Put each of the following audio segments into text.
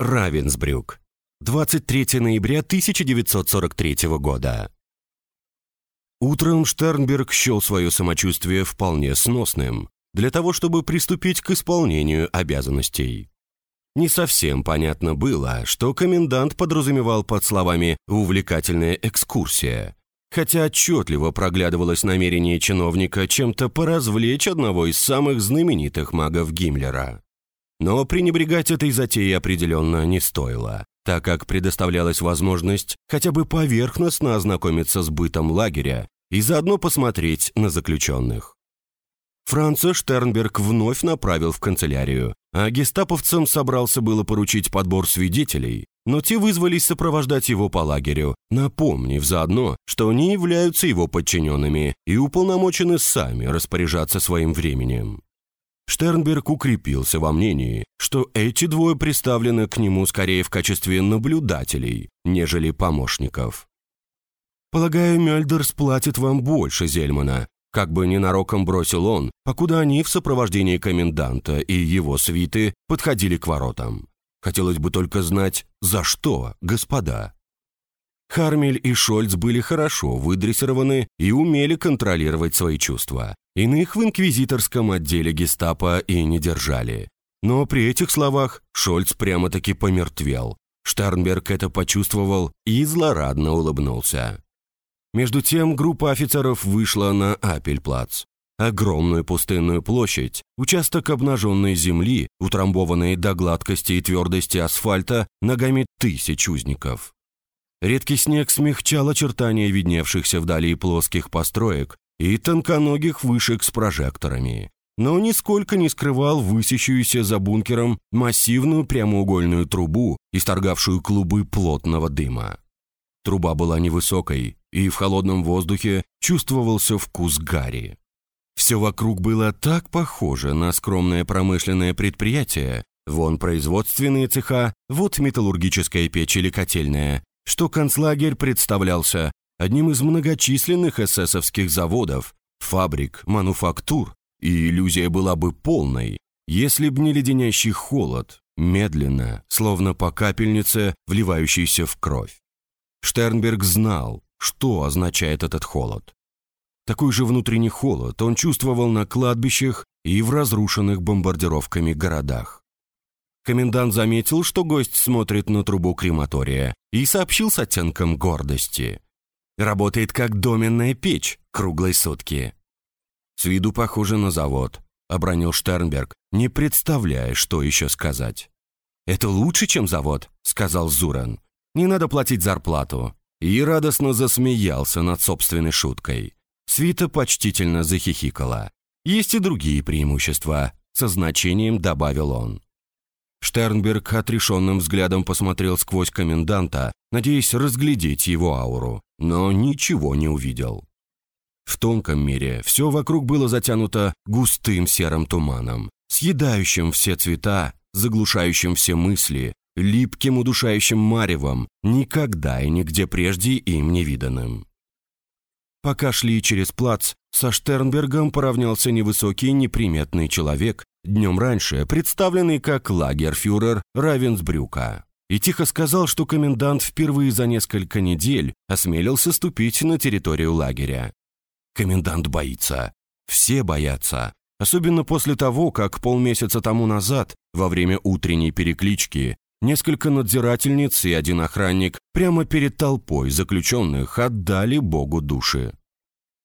Равенсбрюк. 23 ноября 1943 года. Утром Штернберг счел свое самочувствие вполне сносным для того, чтобы приступить к исполнению обязанностей. Не совсем понятно было, что комендант подразумевал под словами «увлекательная экскурсия», хотя отчетливо проглядывалось намерение чиновника чем-то поразвлечь одного из самых знаменитых магов Гиммлера. Но пренебрегать этой затеей определенно не стоило, так как предоставлялась возможность хотя бы поверхностно ознакомиться с бытом лагеря и заодно посмотреть на заключенных. Франца Штернберг вновь направил в канцелярию, а гестаповцам собрался было поручить подбор свидетелей, но те вызвались сопровождать его по лагерю, напомнив заодно, что они являются его подчиненными и уполномочены сами распоряжаться своим временем. Штернберг укрепился во мнении, что эти двое представлены к нему скорее в качестве наблюдателей, нежели помощников. «Полагаю, Мельдер сплатит вам больше Зельмана», как бы ненароком бросил он, покуда они в сопровождении коменданта и его свиты подходили к воротам. Хотелось бы только знать, за что, господа. Хармель и Шольц были хорошо выдрессированы и умели контролировать свои чувства. Иных в инквизиторском отделе гестапо и не держали. Но при этих словах Шольц прямо-таки помертвел. Штернберг это почувствовал и злорадно улыбнулся. Между тем группа офицеров вышла на Апельплац. Огромную пустынную площадь, участок обнаженной земли, утрамбованный до гладкости и твердости асфальта ногами тысяч узников. Редкий снег смягчал очертания видневшихся вдали плоских построек и тонконогих вышек с прожекторами, но нисколько не скрывал высящуюся за бункером массивную прямоугольную трубу, исторгавшую клубы плотного дыма. Труба была невысокой, и в холодном воздухе чувствовался вкус гари. Все вокруг было так похоже на скромное промышленное предприятие, вон производственные цеха, вот металлургическая печь или котельная, что концлагерь представлялся одним из многочисленных эсэсовских заводов, фабрик, мануфактур, и иллюзия была бы полной, если б не леденящий холод, медленно, словно по капельнице, вливающийся в кровь. Штернберг знал, что означает этот холод. Такой же внутренний холод он чувствовал на кладбищах и в разрушенных бомбардировками городах. Комендант заметил, что гость смотрит на трубу крематория и сообщил с оттенком гордости. «Работает как доменная печь, круглые сутки». «С виду похоже на завод», — обронил Штернберг, не представляя, что еще сказать. «Это лучше, чем завод», — сказал Зуран. «Не надо платить зарплату». И радостно засмеялся над собственной шуткой. Свита почтительно захихикала. «Есть и другие преимущества», — со значением добавил он. Штернберг отрешенным взглядом посмотрел сквозь коменданта, надеясь разглядеть его ауру, но ничего не увидел. В тонком мире все вокруг было затянуто густым серым туманом, съедающим все цвета, заглушающим все мысли, липким удушающим маревом, никогда и нигде прежде им не виданным. Пока шли через плац, со Штернбергом поравнялся невысокий неприметный человек, днем раньше представленный как лагерфюрер Равенсбрюка, и тихо сказал, что комендант впервые за несколько недель осмелился ступить на территорию лагеря. Комендант боится. Все боятся. Особенно после того, как полмесяца тому назад, во время утренней переклички, Несколько надзирательниц и один охранник прямо перед толпой заключенных отдали Богу души.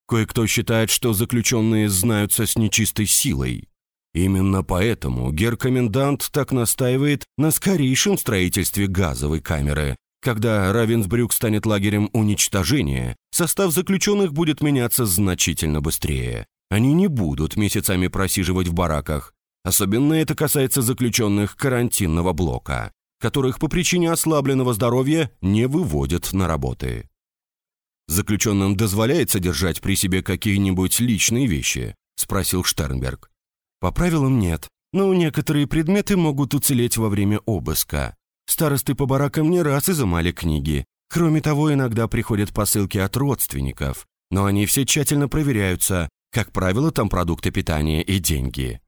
Кое-кто считает, что заключенные знаются с нечистой силой. Именно поэтому гер-комендант так настаивает на скорейшем строительстве газовой камеры. Когда Равенсбрюк станет лагерем уничтожения, состав заключенных будет меняться значительно быстрее. Они не будут месяцами просиживать в бараках. Особенно это касается заключенных карантинного блока которых по причине ослабленного здоровья не выводят на работы. «Заключенным дозволяется держать при себе какие-нибудь личные вещи?» – спросил Штернберг. «По правилам нет, но некоторые предметы могут уцелеть во время обыска. Старосты по баракам не раз изымали книги. Кроме того, иногда приходят посылки от родственников, но они все тщательно проверяются, как правило, там продукты питания и деньги.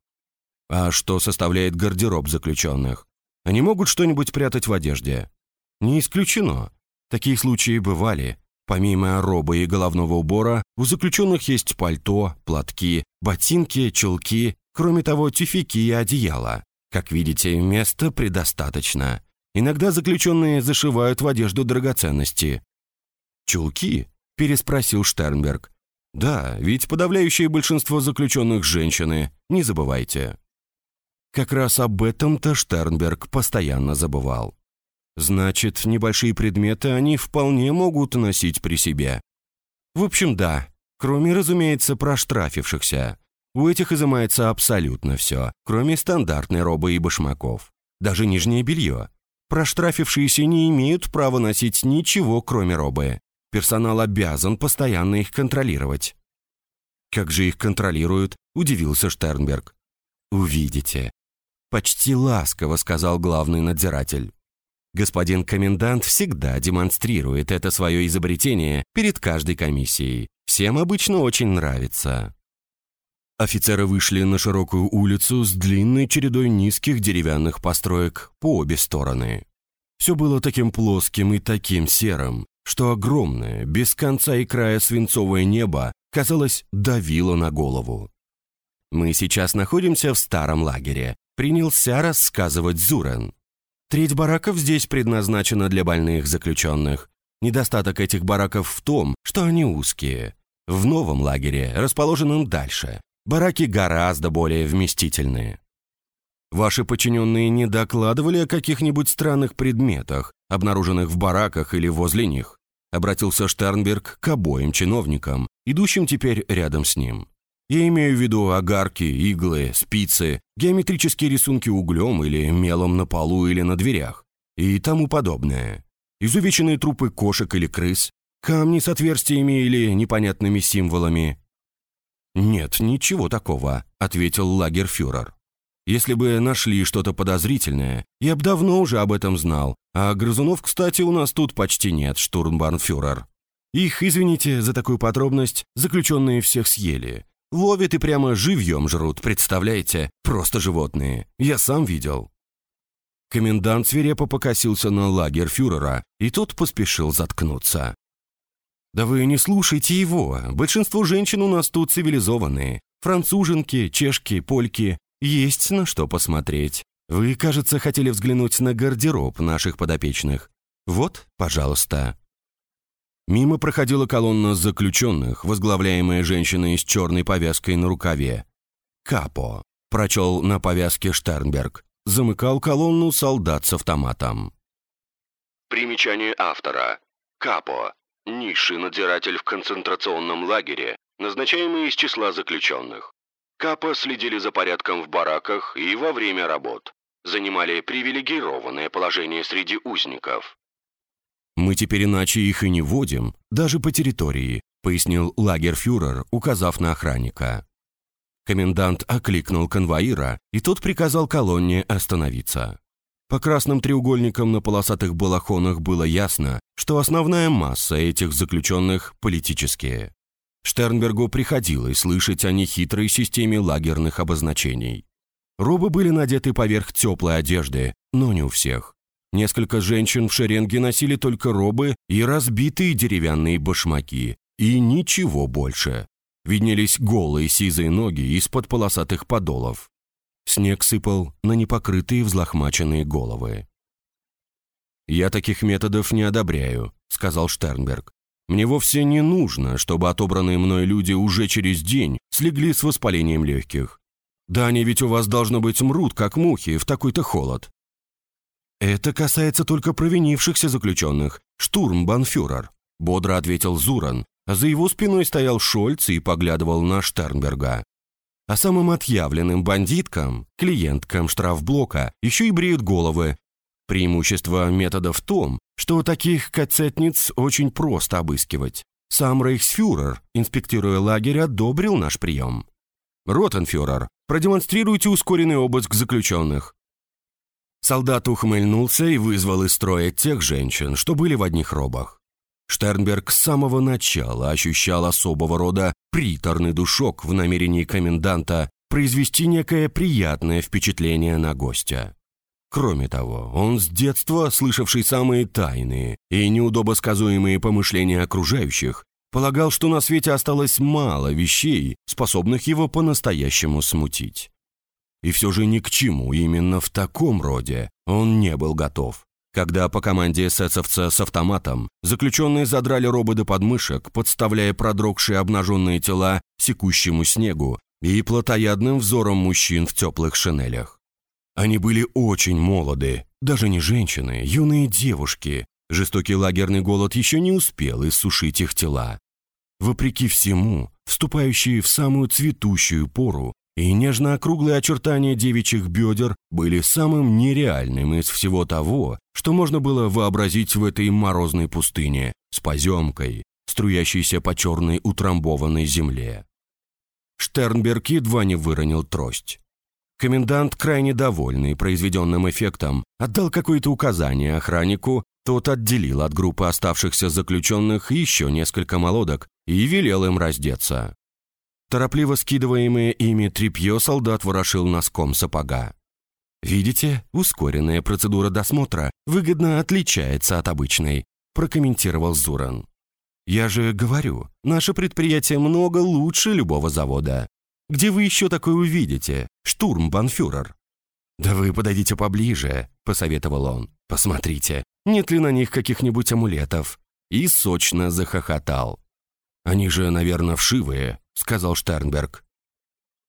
А что составляет гардероб заключенных? Они могут что-нибудь прятать в одежде? Не исключено. Такие случаи бывали. Помимо робы и головного убора, у заключенных есть пальто, платки, ботинки, чулки, кроме того, тюфяки и одеяла. Как видите, места предостаточно. Иногда заключенные зашивают в одежду драгоценности. «Чулки?» – переспросил Штернберг. «Да, ведь подавляющее большинство заключенных – женщины, не забывайте». Как раз об этом-то Штернберг постоянно забывал. Значит, небольшие предметы они вполне могут носить при себе. В общем, да, кроме, разумеется, проштрафившихся. У этих изымается абсолютно все, кроме стандартной робы и башмаков. Даже нижнее белье. Проштрафившиеся не имеют права носить ничего, кроме робы. Персонал обязан постоянно их контролировать. «Как же их контролируют?» – удивился Штернберг. «Увидите». Почти ласково сказал главный надзиратель. Господин комендант всегда демонстрирует это свое изобретение перед каждой комиссией. Всем обычно очень нравится. Офицеры вышли на широкую улицу с длинной чередой низких деревянных построек по обе стороны. Все было таким плоским и таким серым, что огромное, без конца и края свинцовое небо, казалось, давило на голову. «Мы сейчас находимся в старом лагере», — принялся рассказывать Зурен. Треть бараков здесь предназначена для больных заключенных. Недостаток этих бараков в том, что они узкие. В новом лагере, расположенном дальше, бараки гораздо более вместительные. Ваши подчиненные не докладывали о каких-нибудь странных предметах, обнаруженных в бараках или возле них? Обратился Штернберг к обоим чиновникам, идущим теперь рядом с ним. Я имею в виду огарки, иглы, спицы, геометрические рисунки углем или мелом на полу или на дверях и тому подобное. Изувеченные трупы кошек или крыс, камни с отверстиями или непонятными символами. «Нет, ничего такого», — ответил лагерфюрер. «Если бы нашли что-то подозрительное, я бы давно уже об этом знал, а грызунов, кстати, у нас тут почти нет, штурмбарнфюрер. Их, извините за такую подробность, заключенные всех съели, Ловят и прямо живьем жрут, представляете? Просто животные. Я сам видел». Комендант свирепо покосился на лагерь фюрера, и тот поспешил заткнуться. «Да вы не слушайте его. Большинство женщин у нас тут цивилизованные. Француженки, чешки, польки. Есть на что посмотреть. Вы, кажется, хотели взглянуть на гардероб наших подопечных. Вот, пожалуйста». Мимо проходила колонна заключенных, возглавляемая женщиной с черной повязкой на рукаве. «Капо», — прочел на повязке Штернберг. Замыкал колонну солдат с автоматом. Примечание автора. Капо. Низший надзиратель в концентрационном лагере, назначаемый из числа заключенных. Капо следили за порядком в бараках и во время работ. Занимали привилегированное положение среди узников. «Мы теперь иначе их и не вводим, даже по территории», пояснил лагерфюрер, указав на охранника. Комендант окликнул конвоира, и тот приказал колонне остановиться. По красным треугольникам на полосатых балахонах было ясно, что основная масса этих заключенных политические. Штернбергу приходилось слышать о нехитрой системе лагерных обозначений. Робы были надеты поверх теплой одежды, но не у всех. Несколько женщин в шеренге носили только робы и разбитые деревянные башмаки, и ничего больше. Виднелись голые сизые ноги из-под полосатых подолов. Снег сыпал на непокрытые взлохмаченные головы. «Я таких методов не одобряю», — сказал Штернберг. «Мне вовсе не нужно, чтобы отобранные мной люди уже через день слегли с воспалением легких. Да они ведь у вас, должно быть, мрут, как мухи, в такой-то холод. «Это касается только провинившихся заключенных, штурмбанфюрер», — бодро ответил Зуран, за его спиной стоял Шольц и поглядывал на Штернберга. А самым отъявленным бандиткам, клиенткам штрафблока, еще и бреют головы. Преимущество метода в том, что таких кацетниц очень просто обыскивать. Сам рейхсфюрер, инспектируя лагерь, одобрил наш прием. «Ротенфюрер, продемонстрируйте ускоренный обыск заключенных. Солдат ухмыльнулся и вызвал из строя тех женщин, что были в одних робах. Штернберг с самого начала ощущал особого рода приторный душок в намерении коменданта произвести некое приятное впечатление на гостя. Кроме того, он с детства, слышавший самые тайные и неудобосказуемые помышления окружающих, полагал, что на свете осталось мало вещей, способных его по-настоящему смутить. И все же ни к чему именно в таком роде он не был готов. Когда по команде эсэсовца с автоматом заключенные задрали робы до подмышек, подставляя продрогшие обнаженные тела секущему снегу и плотоядным взором мужчин в теплых шинелях. Они были очень молоды, даже не женщины, юные девушки. Жестокий лагерный голод еще не успел иссушить их тела. Вопреки всему, вступающие в самую цветущую пору, и нежно-округлые очертания девичьих бедер были самым нереальным из всего того, что можно было вообразить в этой морозной пустыне с поземкой, струящейся по черной утрамбованной земле. Штернберг едва не выронил трость. Комендант, крайне довольный произведенным эффектом, отдал какое-то указание охраннику, тот отделил от группы оставшихся заключенных еще несколько молодок и велел им раздеться. Торопливо скидываемое ими тряпье солдат ворошил носком сапога. «Видите, ускоренная процедура досмотра выгодно отличается от обычной», прокомментировал Зуран. «Я же говорю, наше предприятие много лучше любого завода. Где вы еще такое увидите? Штурмбанфюрер». «Да вы подойдите поближе», — посоветовал он. «Посмотрите, нет ли на них каких-нибудь амулетов?» И сочно захохотал. «Они же, наверное, вшивые», — сказал Штернберг.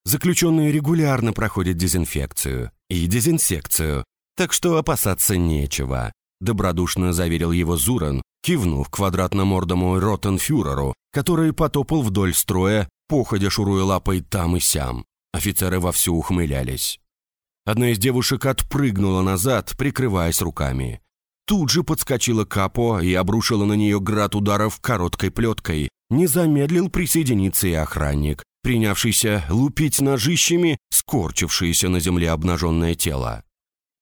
«Заключенные регулярно проходят дезинфекцию и дезинсекцию, так что опасаться нечего», — добродушно заверил его Зуран, кивнув квадратно-мордому ротенфюреру, который потопал вдоль строя, походя шуруя лапой там и сям. Офицеры вовсю ухмылялись. Одна из девушек отпрыгнула назад, прикрываясь руками. Тут же подскочила Капо и обрушила на нее град ударов короткой плеткой. Не замедлил присоединиться и охранник, принявшийся лупить ножищами скорчившееся на земле обнаженное тело.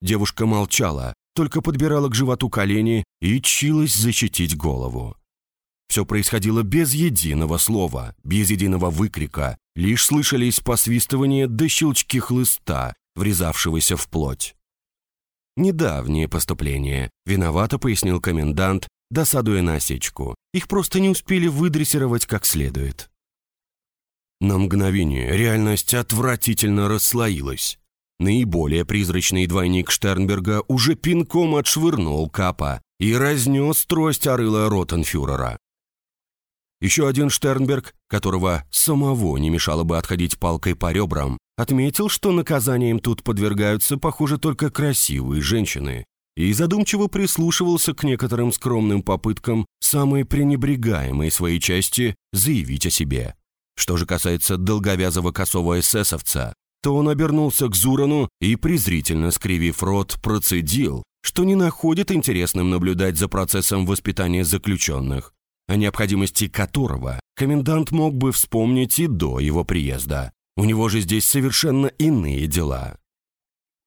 Девушка молчала, только подбирала к животу колени и чилась защитить голову. Все происходило без единого слова, без единого выкрика, лишь слышались посвистывания до щелчки хлыста, врезавшегося в плоть. «Недавнее поступление», — виновато пояснил комендант, досадуя на осечку. «Их просто не успели выдрессировать как следует». На мгновение реальность отвратительно расслоилась. Наиболее призрачный двойник Штернберга уже пинком отшвырнул Капа и разнес трость орыла Ротенфюрера. Еще один Штернберг, которого самого не мешало бы отходить палкой по ребрам, отметил, что наказанием тут подвергаются, похоже, только красивые женщины, и задумчиво прислушивался к некоторым скромным попыткам самой пренебрегаемой своей части заявить о себе. Что же касается долговязого косого эсэсовца, то он обернулся к Зурану и, презрительно скривив рот, процедил, что не находит интересным наблюдать за процессом воспитания заключенных, о необходимости которого комендант мог бы вспомнить и до его приезда. У него же здесь совершенно иные дела.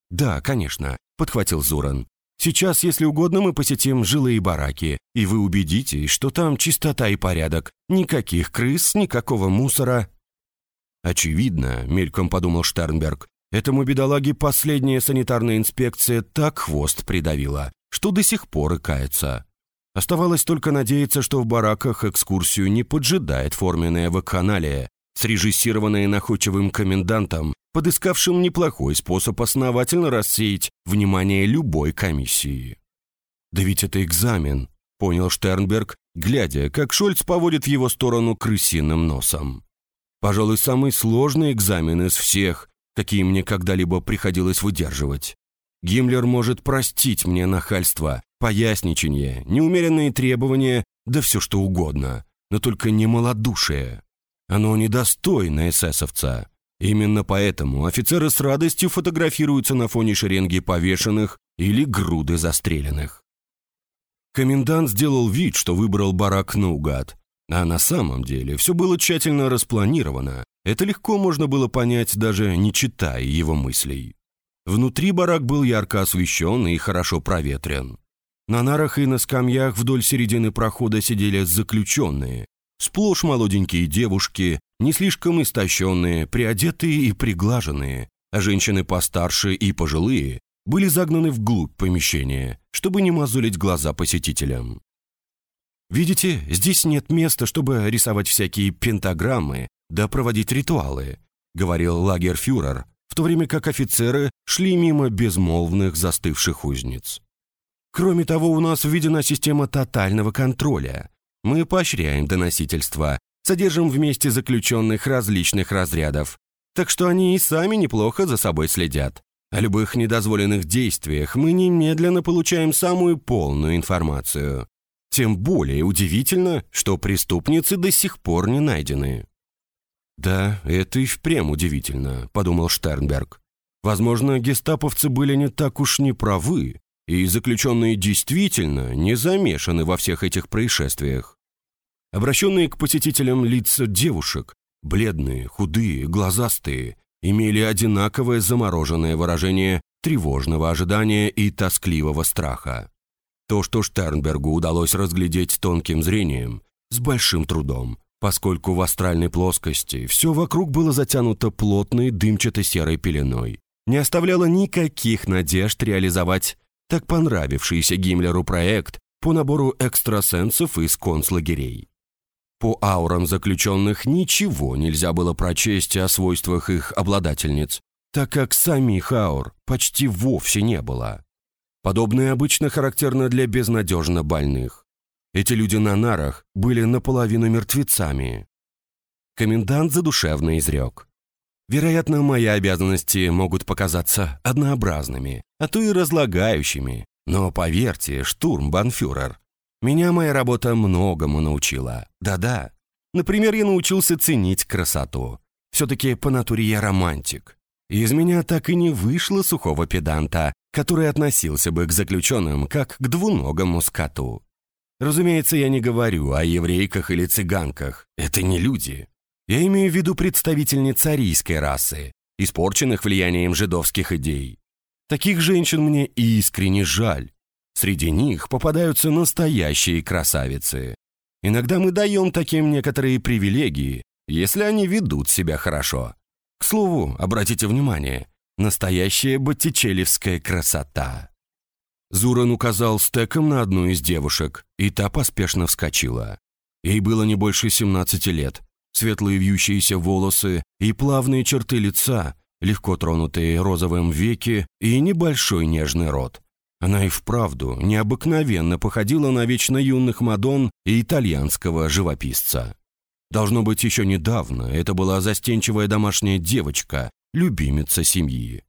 «Да, конечно», — подхватил Зуран. «Сейчас, если угодно, мы посетим жилые бараки, и вы убедитесь, что там чистота и порядок, никаких крыс, никакого мусора». «Очевидно», — мельком подумал Штернберг, «этому бедолаге последняя санитарная инспекция так хвост придавила, что до сих пор икается. Оставалось только надеяться, что в бараках экскурсию не поджидает форменная вакханалия, срежиссированная находчивым комендантом, подыскавшим неплохой способ основательно рассеять внимание любой комиссии. «Да ведь это экзамен», — понял Штернберг, глядя, как Шольц поводит в его сторону крысиным носом. «Пожалуй, самый сложный экзамен из всех, какие мне когда-либо приходилось выдерживать. Гиммлер может простить мне нахальство, поясничание, неумеренные требования, да все что угодно, но только не малодушие. Оно недостойно эсэсовца. Именно поэтому офицеры с радостью фотографируются на фоне шеренги повешенных или груды застреленных. Комендант сделал вид, что выбрал барак наугад, а на самом деле все было тщательно распланировано. Это легко можно было понять, даже не читая его мыслей. Внутри барак был ярко освещен и хорошо проветрен. На нарах и на скамьях вдоль середины прохода сидели заключенные. Сплошь молоденькие девушки, не слишком истощенные, приодетые и приглаженные, а женщины постарше и пожилые, были загнаны вглубь помещения, чтобы не мозолить глаза посетителям. Видите, здесь нет места, чтобы рисовать всякие пентаграммы да проводить ритуалы, говорил лагерфюрер, в то время как офицеры шли мимо безмолвных застывших узниц. Кроме того, у нас введена система тотального контроля. Мы поощряем доносительство, содержим вместе заключенных различных разрядов, так что они и сами неплохо за собой следят. О любых недозволенных действиях мы немедленно получаем самую полную информацию. Тем более удивительно, что преступницы до сих пор не найдены. «Да, это и впрямь удивительно», — подумал Штернберг. «Возможно, гестаповцы были не так уж неправы, и заключенные действительно не замешаны во всех этих происшествиях. Обращенные к посетителям лица девушек, бледные, худые, глазастые, имели одинаковое замороженное выражение тревожного ожидания и тоскливого страха. То, что Штернбергу удалось разглядеть тонким зрением, с большим трудом, поскольку в астральной плоскости все вокруг было затянуто плотной дымчато-серой пеленой, не оставляло никаких надежд реализовать так понравившийся Гиммлеру проект по набору экстрасенсов из концлагерей. По аурам заключенных ничего нельзя было прочесть о свойствах их обладательниц, так как самих аур почти вовсе не было. Подобное обычно характерно для безнадежно больных. Эти люди на нарах были наполовину мертвецами. Комендант задушевно изрек. Вероятно, мои обязанности могут показаться однообразными, а то и разлагающими. Но поверьте, штурмбанфюрер, меня моя работа многому научила. Да-да. Например, я научился ценить красоту. Все-таки по натуре я романтик. из меня так и не вышло сухого педанта, который относился бы к заключенным как к двуногому скоту. Разумеется, я не говорю о еврейках или цыганках. Это не люди. Я имею в виду представительниц арийской расы, испорченных влиянием жидовских идей. Таких женщин мне искренне жаль. Среди них попадаются настоящие красавицы. Иногда мы даем таким некоторые привилегии, если они ведут себя хорошо. К слову, обратите внимание, настоящая боттичелевская красота. Зуран указал стеком на одну из девушек, и та поспешно вскочила. Ей было не больше 17 лет. Светлые вьющиеся волосы и плавные черты лица, легко тронутые розовым веки и небольшой нежный рот. Она и вправду необыкновенно походила на вечно юных Мадон и итальянского живописца. Должно быть, еще недавно это была застенчивая домашняя девочка, любимица семьи.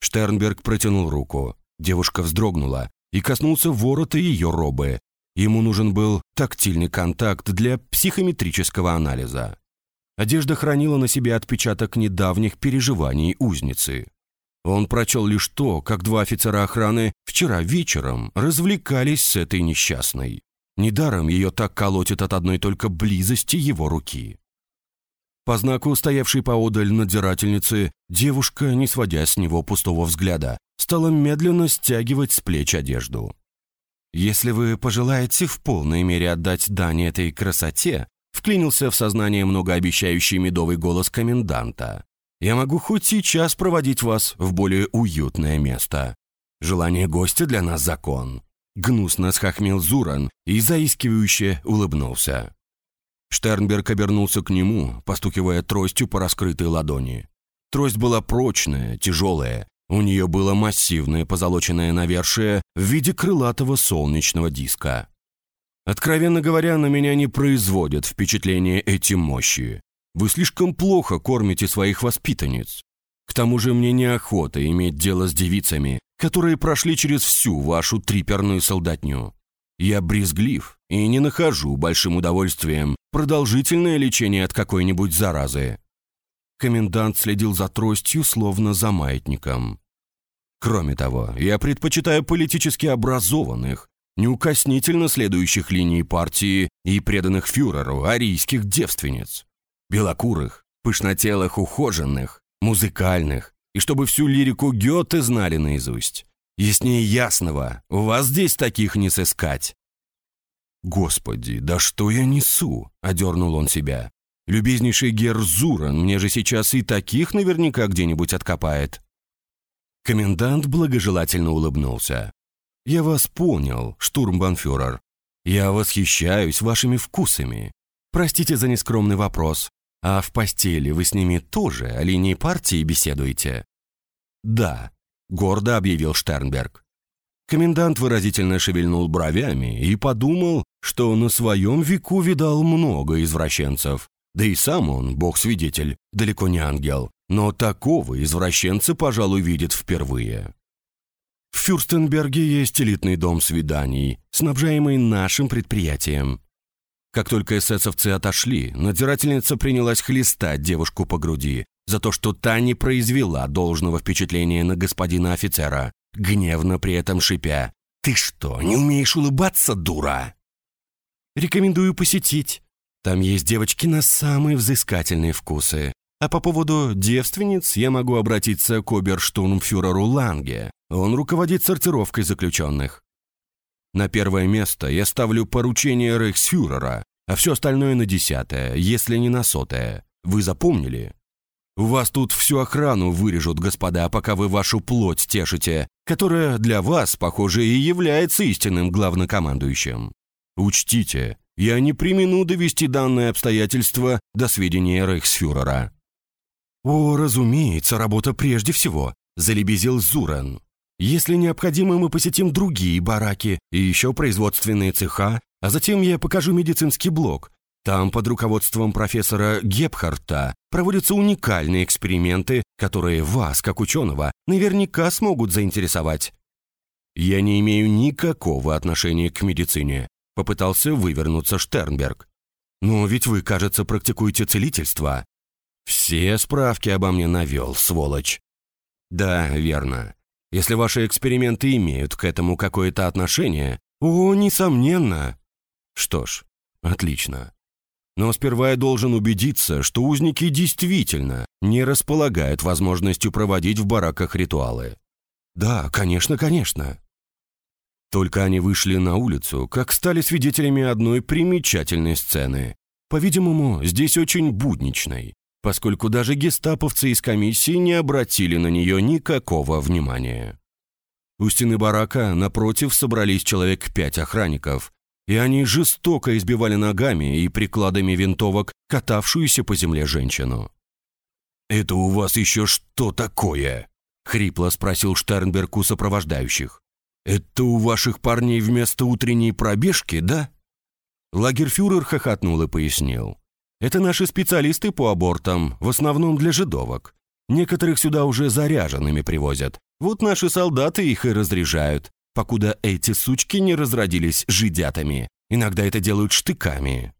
Штернберг протянул руку. Девушка вздрогнула и коснулся ворота ее робы. Ему нужен был тактильный контакт для психометрического анализа. Одежда хранила на себе отпечаток недавних переживаний узницы. Он прочел лишь то, как два офицера охраны вчера вечером развлекались с этой несчастной. Недаром ее так колотит от одной только близости его руки. По знаку стоявшей поодаль надзирательницы, девушка, не сводя с него пустого взгляда, стала медленно стягивать с плеч одежду. «Если вы пожелаете в полной мере отдать дань этой красоте», вклинился в сознание многообещающий медовый голос коменданта. Я могу хоть сейчас проводить вас в более уютное место. Желание гостя для нас закон». Гнусно схохмел Зуран и заискивающе улыбнулся. Штернберг обернулся к нему, постукивая тростью по раскрытой ладони. Трость была прочная, тяжелая. У нее было массивное позолоченное навершие в виде крылатого солнечного диска. Откровенно говоря, на меня не производят впечатление эти мощи. Вы слишком плохо кормите своих воспитанниц. К тому же мне неохота иметь дело с девицами, которые прошли через всю вашу триперную солдатню. Я брезглив и не нахожу большим удовольствием продолжительное лечение от какой-нибудь заразы». Комендант следил за тростью, словно за маятником. «Кроме того, я предпочитаю политически образованных, неукоснительно следующих линии партии и преданных фюреру арийских девственниц белокурых, пышнотелых, ухоженных, музыкальных, и чтобы всю лирику Гёте знали наизусть. Яснее ясного, у вас здесь таких не сыскать». «Господи, да что я несу?» — одернул он себя. «Любезнейший Герзуран мне же сейчас и таких наверняка где-нибудь откопает». Комендант благожелательно улыбнулся. «Я вас понял, штурмбанфюрер. Я восхищаюсь вашими вкусами. Простите за нескромный вопрос. А в постели вы с ними тоже о линии партии беседуете?» «Да», — гордо объявил Штернберг. Комендант выразительно шевельнул бровями и подумал, что на своем веку видал много извращенцев. Да и сам он, бог-свидетель, далеко не ангел, но такого извращенца, пожалуй, видит впервые. В Фюрстенберге есть элитный дом свиданий, снабжаемый нашим предприятием. Как только эсэсовцы отошли, надзирательница принялась хлестать девушку по груди за то, что та не произвела должного впечатления на господина офицера, гневно при этом шипя. «Ты что, не умеешь улыбаться, дура?» «Рекомендую посетить. Там есть девочки на самые взыскательные вкусы. А по поводу девственниц я могу обратиться к оберштурмфюреру Ланге. Он руководит сортировкой заключенных. На первое место я ставлю поручение рейхсфюрера, а все остальное на десятое, если не на сотое. Вы запомнили? У вас тут всю охрану вырежут, господа, пока вы вашу плоть тешите, которая для вас, похоже, и является истинным главнокомандующим. Учтите, я не примену довести данное обстоятельство до сведения рейхсфюрера. «О, разумеется, работа прежде всего», – залебезил Зуран. «Если необходимо, мы посетим другие бараки и еще производственные цеха, а затем я покажу медицинский блок. Там под руководством профессора Гепхарта проводятся уникальные эксперименты, которые вас, как ученого, наверняка смогут заинтересовать». «Я не имею никакого отношения к медицине», – попытался вывернуться Штернберг. «Но ведь вы, кажется, практикуете целительство. «Все справки обо мне навел, сволочь». «Да, верно. Если ваши эксперименты имеют к этому какое-то отношение...» «О, несомненно!» «Что ж, отлично. Но сперва я должен убедиться, что узники действительно не располагают возможностью проводить в бараках ритуалы». «Да, конечно, конечно». Только они вышли на улицу, как стали свидетелями одной примечательной сцены. По-видимому, здесь очень будничной поскольку даже гестаповцы из комиссии не обратили на нее никакого внимания. У стены барака, напротив, собрались человек пять охранников, и они жестоко избивали ногами и прикладами винтовок катавшуюся по земле женщину. «Это у вас еще что такое?» — хрипло спросил Штернберг у сопровождающих. «Это у ваших парней вместо утренней пробежки, да?» Лагерфюрер хохотнул и пояснил. Это наши специалисты по абортам, в основном для жидовок. Некоторых сюда уже заряженными привозят. Вот наши солдаты их и разряжают, покуда эти сучки не разродились жидятами. Иногда это делают штыками.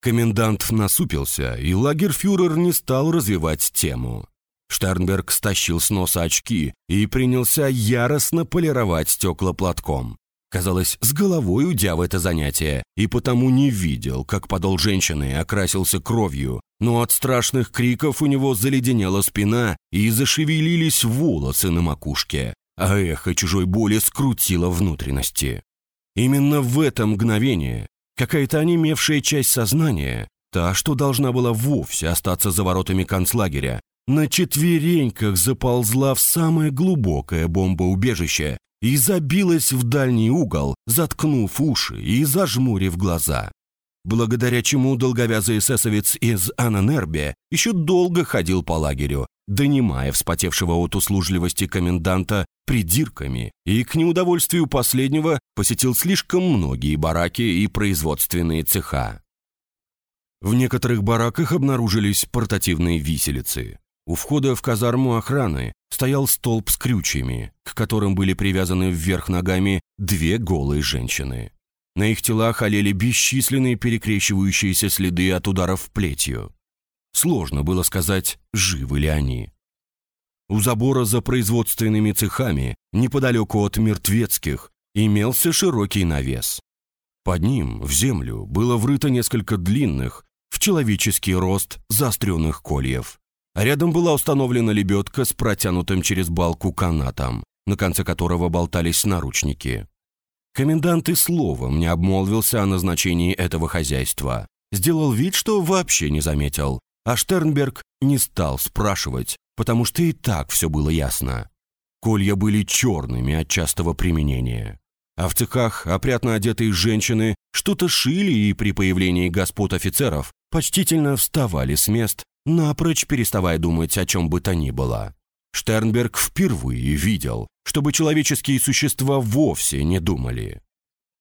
Комендант насупился, и лагерфюрер не стал развивать тему. Штернберг стащил с носа очки и принялся яростно полировать стекла платком. Казалось, с головой уйдя в это занятие, и потому не видел, как подол женщины окрасился кровью, но от страшных криков у него заледенела спина и зашевелились волосы на макушке, а эхо чужой боли скрутило внутренности. Именно в это мгновение какая-то онемевшая часть сознания, та, что должна была вовсе остаться за воротами концлагеря, на четвереньках заползла в самое глубокое бомбоубежище и забилась в дальний угол, заткнув уши и зажмурив глаза. Благодаря чему долговязый эсэсовец из Ананербе еще долго ходил по лагерю, донимая вспотевшего от услужливости коменданта придирками, и к неудовольствию последнего посетил слишком многие бараки и производственные цеха. В некоторых бараках обнаружились портативные виселицы. У входа в казарму охраны стоял столб с крючьями, к которым были привязаны вверх ногами две голые женщины. На их телах олели бесчисленные перекрещивающиеся следы от ударов плетью. Сложно было сказать, живы ли они. У забора за производственными цехами, неподалеку от мертвецких, имелся широкий навес. Под ним, в землю, было врыто несколько длинных, в человеческий рост заостренных кольев. Рядом была установлена лебедка с протянутым через балку канатом, на конце которого болтались наручники. Комендант и словом не обмолвился о назначении этого хозяйства. Сделал вид, что вообще не заметил. А Штернберг не стал спрашивать, потому что и так все было ясно. Колья были черными от частого применения. А в цехах опрятно одетые женщины что-то шили и при появлении господ офицеров почтительно вставали с мест, напрочь переставая думать о чем бы то ни было. Штернберг впервые видел, чтобы человеческие существа вовсе не думали.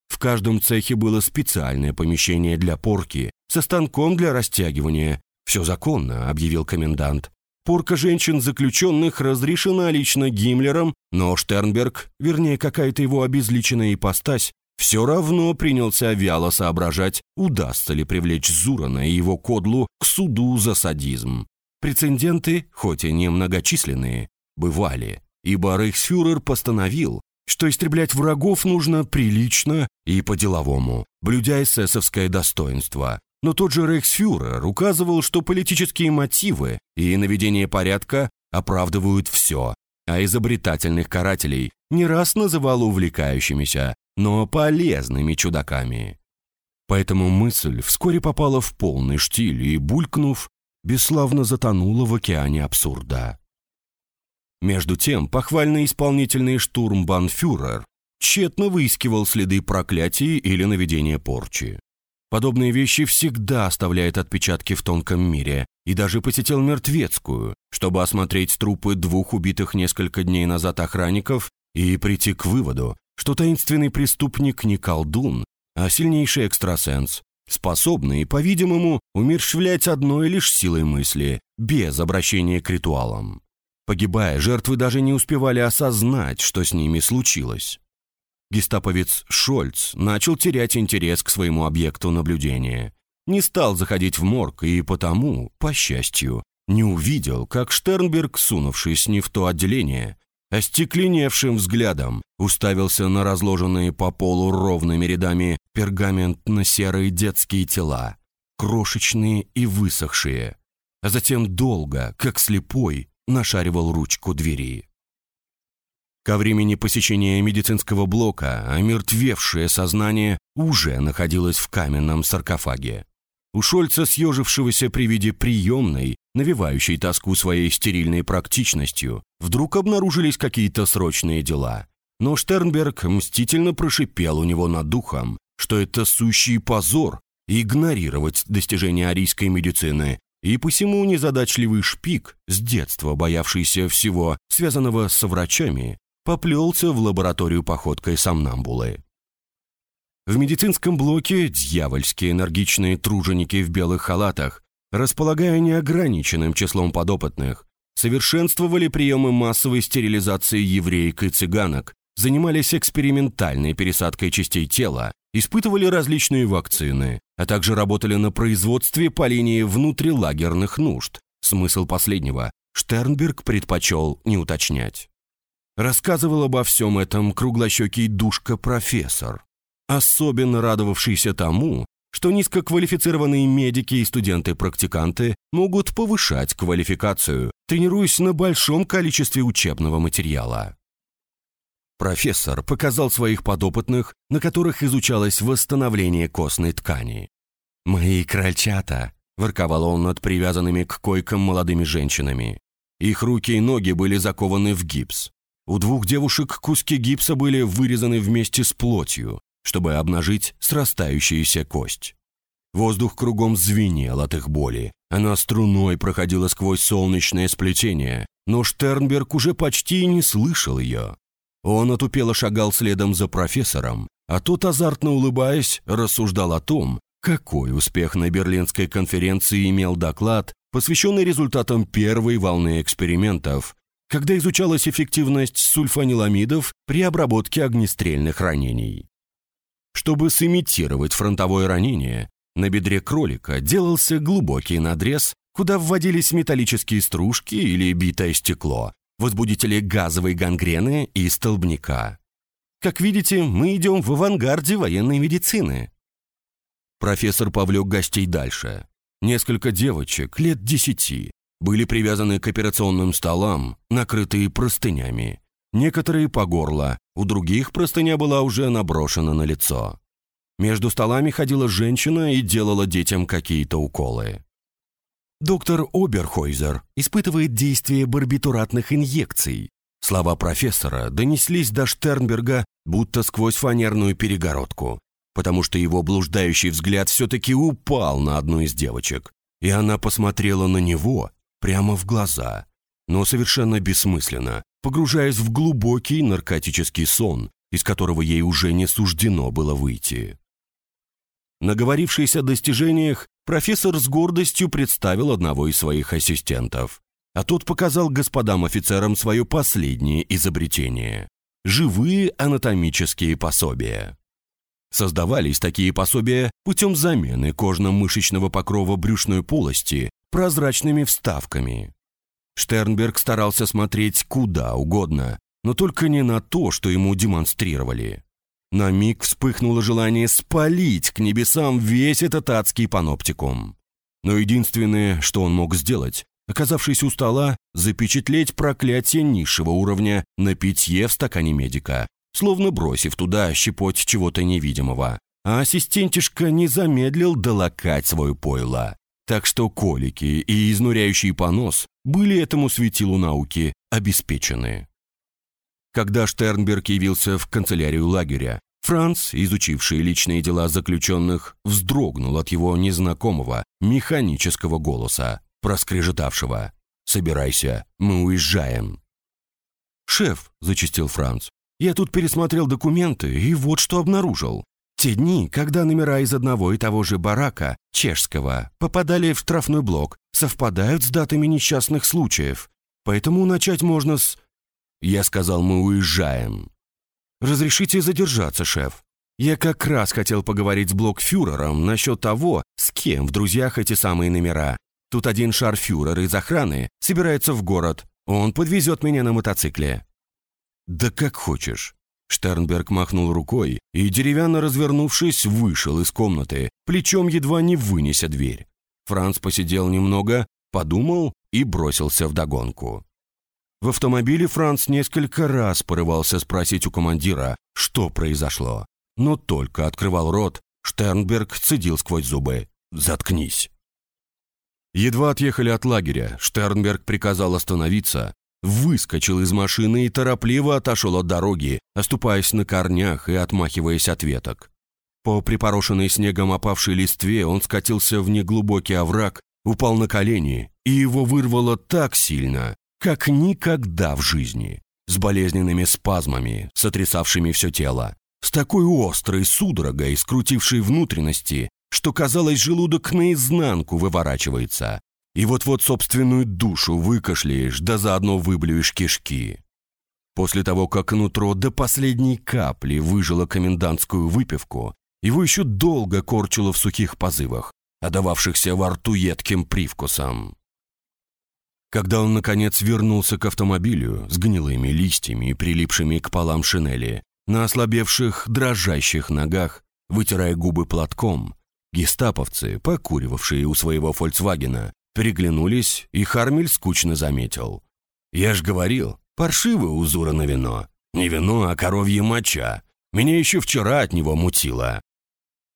В каждом цехе было специальное помещение для порки со станком для растягивания. «Все законно», — объявил комендант. Порка женщин-заключенных разрешена лично Гиммлером, но Штернберг, вернее, какая-то его обезличенная ипостась, все равно принялся вяло соображать, удастся ли привлечь Зурана и его кодлу к суду за садизм. Прецеденты, хоть и немногочисленные, бывали, ибо рейхсфюрер постановил, что истреблять врагов нужно прилично и по-деловому, блюдя эсэсовское достоинство. Но тот же рейхсфюрер указывал, что политические мотивы и наведение порядка оправдывают все, а изобретательных карателей не раз называл увлекающимися, но полезными чудаками. Поэтому мысль вскоре попала в полный штиль и, булькнув, бесславно затонула в океане абсурда. Между тем, похвальный исполнительный штурмбанфюрер тщетно выискивал следы проклятий или наведения порчи. Подобные вещи всегда оставляют отпечатки в тонком мире, и даже посетил мертвецкую, чтобы осмотреть трупы двух убитых несколько дней назад охранников и прийти к выводу, что таинственный преступник не колдун, а сильнейший экстрасенс, способный, по-видимому, умерщвлять одной лишь силой мысли, без обращения к ритуалам. Погибая, жертвы даже не успевали осознать, что с ними случилось. Гестаповец Шольц начал терять интерес к своему объекту наблюдения. Не стал заходить в морг и потому, по счастью, не увидел, как Штернберг, сунувшись не в то отделение, остекленевшим взглядом уставился на разложенные по полу ровными рядами пергаментно-серые детские тела, крошечные и высохшие, а затем долго, как слепой, нашаривал ручку двери. Ко времени посещения медицинского блока омертвевшее сознание уже находилось в каменном саркофаге. У Шольца, съежившегося при виде приемной, навевающей тоску своей стерильной практичностью, вдруг обнаружились какие-то срочные дела. Но Штернберг мстительно прошипел у него над духом, что это сущий позор игнорировать достижения арийской медицины, и посему незадачливый шпик, с детства боявшийся всего, связанного с врачами, поплелся в лабораторию походкой сомнамбулы. В медицинском блоке дьявольские энергичные труженики в белых халатах, располагая неограниченным числом подопытных, совершенствовали приемы массовой стерилизации евреек и цыганок, занимались экспериментальной пересадкой частей тела, испытывали различные вакцины, а также работали на производстве по линии внутрилагерных нужд. Смысл последнего Штернберг предпочел не уточнять. Рассказывал обо всем этом круглощекий душка-профессор особенно радовавшийся тому, что низкоквалифицированные медики и студенты-практиканты могут повышать квалификацию, тренируясь на большом количестве учебного материала. Профессор показал своих подопытных, на которых изучалось восстановление костной ткани. «Мои крольчата!» – ворковал он над привязанными к койкам молодыми женщинами. Их руки и ноги были закованы в гипс. У двух девушек куски гипса были вырезаны вместе с плотью, чтобы обнажить срастающуюся кость. Воздух кругом звенел от их боли. Она струной проходила сквозь солнечное сплетение, но Штернберг уже почти не слышал ее. Он отупело шагал следом за профессором, а тот, азартно улыбаясь, рассуждал о том, какой успех на Берлинской конференции имел доклад, посвященный результатам первой волны экспериментов, когда изучалась эффективность сульфаниламидов при обработке огнестрельных ранений. Чтобы сымитировать фронтовое ранение, на бедре кролика делался глубокий надрез, куда вводились металлические стружки или битое стекло, возбудители газовой гангрены и столбняка. Как видите, мы идем в авангарде военной медицины. Профессор повлек гостей дальше. Несколько девочек, лет десяти, были привязаны к операционным столам, накрытые простынями. Некоторые по горло, у других простыня была уже наброшена на лицо. Между столами ходила женщина и делала детям какие-то уколы. Доктор Оберхойзер испытывает действие барбитуратных инъекций. Слова профессора донеслись до Штернберга будто сквозь фанерную перегородку, потому что его блуждающий взгляд все-таки упал на одну из девочек, и она посмотрела на него прямо в глаза, но совершенно бессмысленно, погружаясь в глубокий наркотический сон, из которого ей уже не суждено было выйти. Наговорившись о достижениях, профессор с гордостью представил одного из своих ассистентов, а тот показал господам офицерам свое последнее изобретение – живые анатомические пособия. Создавались такие пособия путем замены кожно-мышечного покрова брюшной полости прозрачными вставками. Штернберг старался смотреть куда угодно, но только не на то, что ему демонстрировали. На миг вспыхнуло желание спалить к небесам весь этот адский паноптикум. Но единственное, что он мог сделать, оказавшись у стола, запечатлеть проклятие низшего уровня на питье в стакане медика, словно бросив туда щепоть чего-то невидимого. А ассистентишка не замедлил долокать свое пойло. Так что колики и изнуряющий понос были этому светилу науки обеспечены. Когда Штернберг явился в канцелярию лагеря, Франц, изучивший личные дела заключенных, вздрогнул от его незнакомого, механического голоса, проскрежетавшего «Собирайся, мы уезжаем». «Шеф», — зачистил Франц, — «я тут пересмотрел документы и вот что обнаружил. Те дни, когда номера из одного и того же барака, чешского, попадали в штрафной блок, совпадают с датами несчастных случаев. Поэтому начать можно с я сказал, мы уезжаем. Разрешите задержаться, шеф. Я как раз хотел поговорить с блокфюрером насчет того, с кем в друзьях эти самые номера. Тут один шарфюрер из охраны собирается в город. Он подвезет меня на мотоцикле. Да как хочешь. Штернберг махнул рукой и, деревянно развернувшись, вышел из комнаты, плечом едва не вынеся дверь. Франц посидел немного, подумал и бросился в догонку. В автомобиле Франц несколько раз порывался спросить у командира, что произошло. Но только открывал рот, Штернберг цедил сквозь зубы. «Заткнись». Едва отъехали от лагеря, Штернберг приказал остановиться, выскочил из машины и торопливо отошел от дороги, оступаясь на корнях и отмахиваясь от веток. По припорошенной снегом опавшей листве он скатился в неглубокий овраг, упал на колени, и его вырвало так сильно, как никогда в жизни, с болезненными спазмами, сотрясавшими все тело, с такой острой судорогой, скрутившей внутренности, что, казалось, желудок наизнанку выворачивается, и вот-вот собственную душу выкашляешь, да заодно выблюешь кишки. После того, как нутро до последней капли выжило комендантскую выпивку, его еще долго корчило в сухих позывах, отдававшихся во рту едким привкусом. Когда он, наконец, вернулся к автомобилю с гнилыми листьями и прилипшими к полам шинели, на ослабевших, дрожащих ногах, вытирая губы платком, гестаповцы, покуривавшие у своего «Фольксвагена», переглянулись, и Хармель скучно заметил. «Я ж говорил, паршивая узура на вино. Не вино, а коровье моча. Меня еще вчера от него мутило».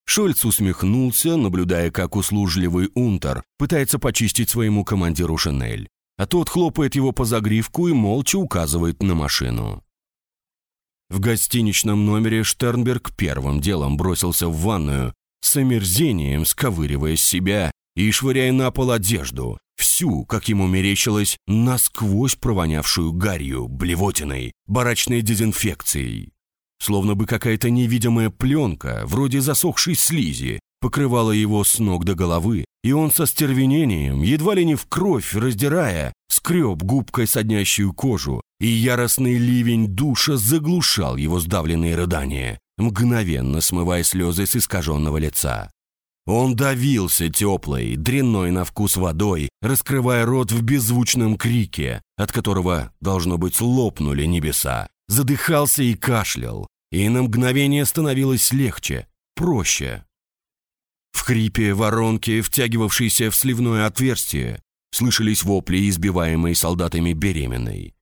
Шольц усмехнулся, наблюдая, как услужливый унтер пытается почистить своему командиру шинель а тот хлопает его по загривку и молча указывает на машину. В гостиничном номере Штернберг первым делом бросился в ванную, с омерзением сковыривая себя и швыряя на пол одежду, всю, как ему мерещилось, насквозь провонявшую гарью, блевотиной, барачной дезинфекцией. Словно бы какая-то невидимая пленка, вроде засохшей слизи, покрывала его с ног до головы, и он со стервенением, едва ли не в кровь раздирая, скреб губкой соднящую кожу, и яростный ливень душа заглушал его сдавленные рыдания, мгновенно смывая слезы с искаженного лица. Он давился теплой, дрянной на вкус водой, раскрывая рот в беззвучном крике, от которого, должно быть, лопнули небеса. Задыхался и кашлял, и на мгновение становилось легче, проще. В хрипе воронки, втягивавшейся в сливное отверстие, слышались вопли, избиваемые солдатами беременной.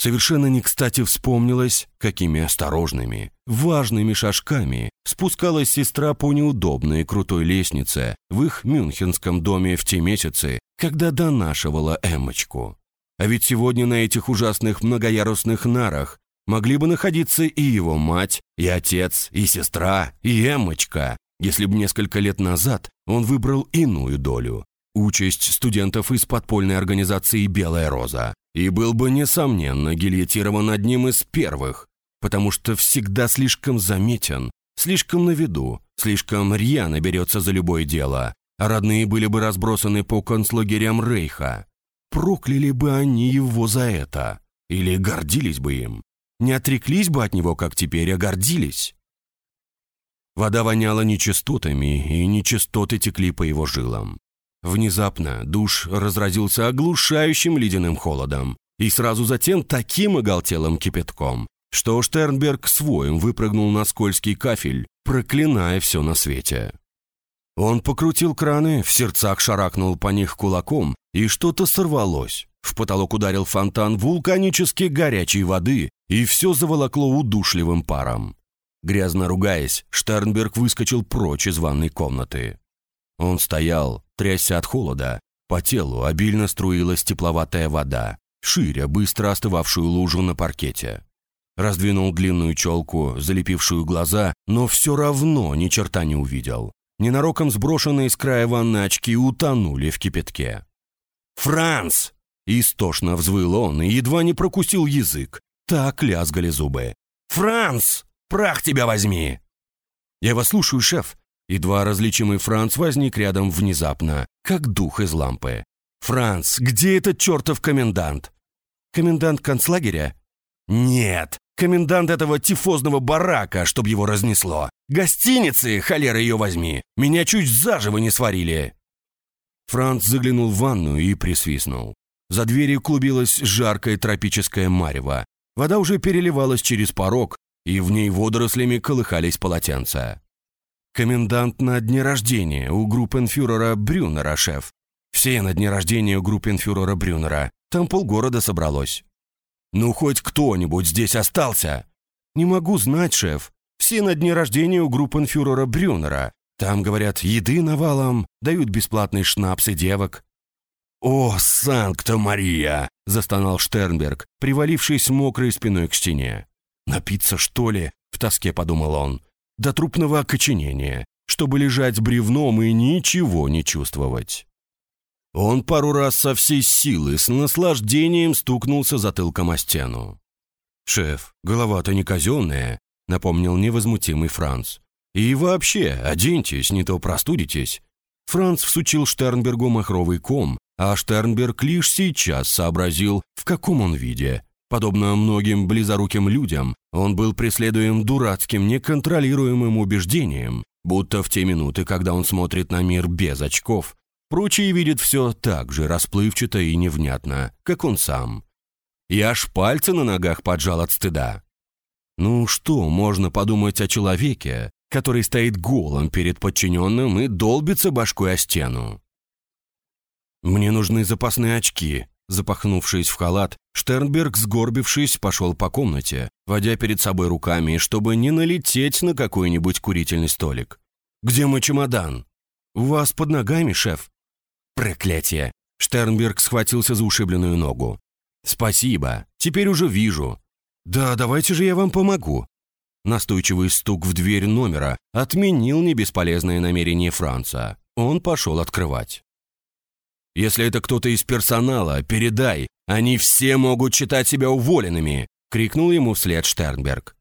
Совершенно не кстати вспомнилось, какими осторожными, важными шажками спускалась сестра по неудобной крутой лестнице в их мюнхенском доме в те месяцы, когда донашивала Эммочку. А ведь сегодня на этих ужасных многоярусных нарах могли бы находиться и его мать, и отец, и сестра, и Эммочка, если бы несколько лет назад он выбрал иную долю – участь студентов из подпольной организации «Белая роза» и был бы, несомненно, гильотирован одним из первых, потому что всегда слишком заметен, слишком на виду, слишком рьяно берется за любое дело, а родные были бы разбросаны по концлагерям Рейха. Прокляли бы они его за это, или гордились бы им. Не отреклись бы от него, как теперь, а гордились. Вода воняла нечистотами, и нечистоты текли по его жилам. Внезапно душ разразился оглушающим ледяным холодом и сразу затем таким оголтелым кипятком, что Штернберг своим выпрыгнул на скользкий кафель, проклиная все на свете. Он покрутил краны, в сердцах шаракнул по них кулаком, и что-то сорвалось. В потолок ударил фонтан вулканически горячей воды, и все заволокло удушливым паром. Грязно ругаясь, Штернберг выскочил прочь из ванной комнаты. Он стоял, трясся от холода. По телу обильно струилась тепловатая вода, ширя быстро остывавшую лужу на паркете. Раздвинул длинную челку, залепившую глаза, но все равно ни черта не увидел. Ненароком сброшенные с края ванны очки утонули в кипятке. «Франц!» – истошно взвыл он и едва не прокусил язык. Так лязгали зубы. «Франц! Прах тебя возьми!» «Я вас слушаю, шеф!» Едва различимый Франц возник рядом внезапно, как дух из лампы. «Франц, где этот чертов комендант?» «Комендант концлагеря?» «Нет, комендант этого тифозного барака, чтоб его разнесло. Гостиницы, холера ее возьми, меня чуть заживо не сварили». Франц заглянул в ванну и присвистнул. За дверью клубилась жаркое тропическое марево. Вода уже переливалась через порог, и в ней водорослями колыхались полотенца. Комендант на дне рождения у группенфюрера Брюнера, шеф. Все на дне рождения у группенфюрера Брюнера. Там полгорода собралось. Ну, хоть кто-нибудь здесь остался? Не могу знать, шеф. Все на дне рождения у группенфюрера Брюнера. Там, говорят, еды навалом, дают бесплатный шнапс и девок. «О, Санкта-Мария!» – застонал Штернберг, привалившись мокрой спиной к стене. «Напиться, что ли?» – в тоске подумал он до трупного окоченения, чтобы лежать бревном и ничего не чувствовать. Он пару раз со всей силы с наслаждением стукнулся затылком о стену. «Шеф, голова-то не казенная», — напомнил невозмутимый Франц. «И вообще, оденьтесь, не то простудитесь». Франц всучил Штернбергу махровый ком, а Штернберг лишь сейчас сообразил, в каком он виде, Подобно многим близоруким людям, он был преследуем дурацким, неконтролируемым убеждением, будто в те минуты, когда он смотрит на мир без очков, прочие видят все так же расплывчато и невнятно, как он сам. И аж пальцы на ногах поджал от стыда. Ну что можно подумать о человеке, который стоит голым перед подчиненным и долбится башкой о стену? «Мне нужны запасные очки», Запахнувшись в халат, Штернберг, сгорбившись, пошел по комнате, водя перед собой руками, чтобы не налететь на какой-нибудь курительный столик. «Где мой чемодан?» «У вас под ногами, шеф?» «Проклятие!» Штернберг схватился за ушибленную ногу. «Спасибо, теперь уже вижу». «Да, давайте же я вам помогу». Настойчивый стук в дверь номера отменил небесполезное намерение Франца. Он пошел открывать. Если это кто-то из персонала, передай. Они все могут считать себя уволенными!» — крикнул ему вслед Штернберг.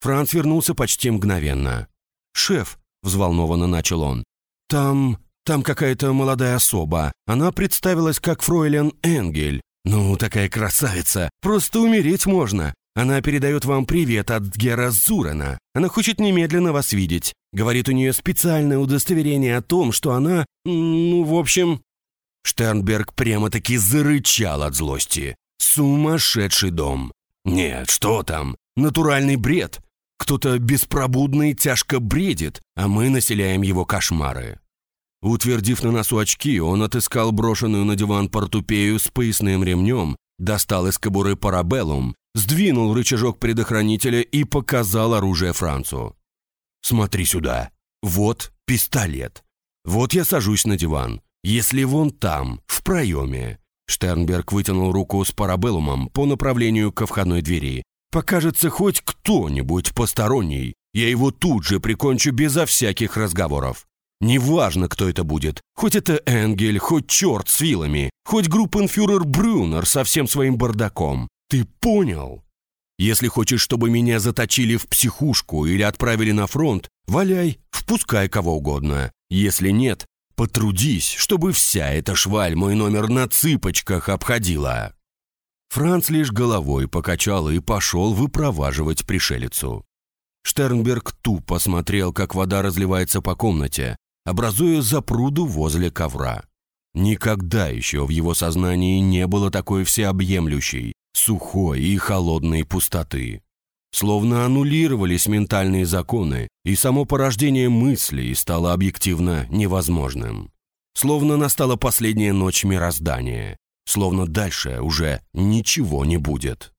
Франц вернулся почти мгновенно. «Шеф», — взволнованно начал он, — «там... там какая-то молодая особа. Она представилась как фройлен Энгель. Ну, такая красавица. Просто умереть можно. Она передает вам привет от Гера Зурена. Она хочет немедленно вас видеть. Говорит, у нее специальное удостоверение о том, что она... Ну, в общем, Штернберг прямо-таки зарычал от злости. Сумасшедший дом. Нет, что там? Натуральный бред. Кто-то беспробудный тяжко бредит, а мы населяем его кошмары. Утвердив на носу очки, он отыскал брошенную на диван портупею с поясным ремнем, достал из кобуры парабеллум, сдвинул рычажок предохранителя и показал оружие Францу. «Смотри сюда. Вот пистолет. Вот я сажусь на диван. Если вон там, в проеме, Штернберг вытянул руку с парабеллумом по направлению ко входной двери. «Покажется хоть кто-нибудь посторонний, я его тут же прикончу безо всяких разговоров. Неважно, кто это будет, хоть это Энгель, хоть черт с вилами, хоть группенфюрер Брюнер со всем своим бардаком. Ты понял? Если хочешь, чтобы меня заточили в психушку или отправили на фронт, валяй, впускай кого угодно. Если нет, потрудись, чтобы вся эта шваль мой номер на цыпочках обходила». Франц лишь головой покачал и пошел выпроваживать пришелицу. Штернберг тупо смотрел, как вода разливается по комнате, образуя запруду возле ковра. Никогда еще в его сознании не было такой всеобъемлющей, сухой и холодной пустоты. Словно аннулировались ментальные законы, и само порождение мыслей стало объективно невозможным. Словно настала последняя ночь мироздания, словно дальше уже ничего не будет.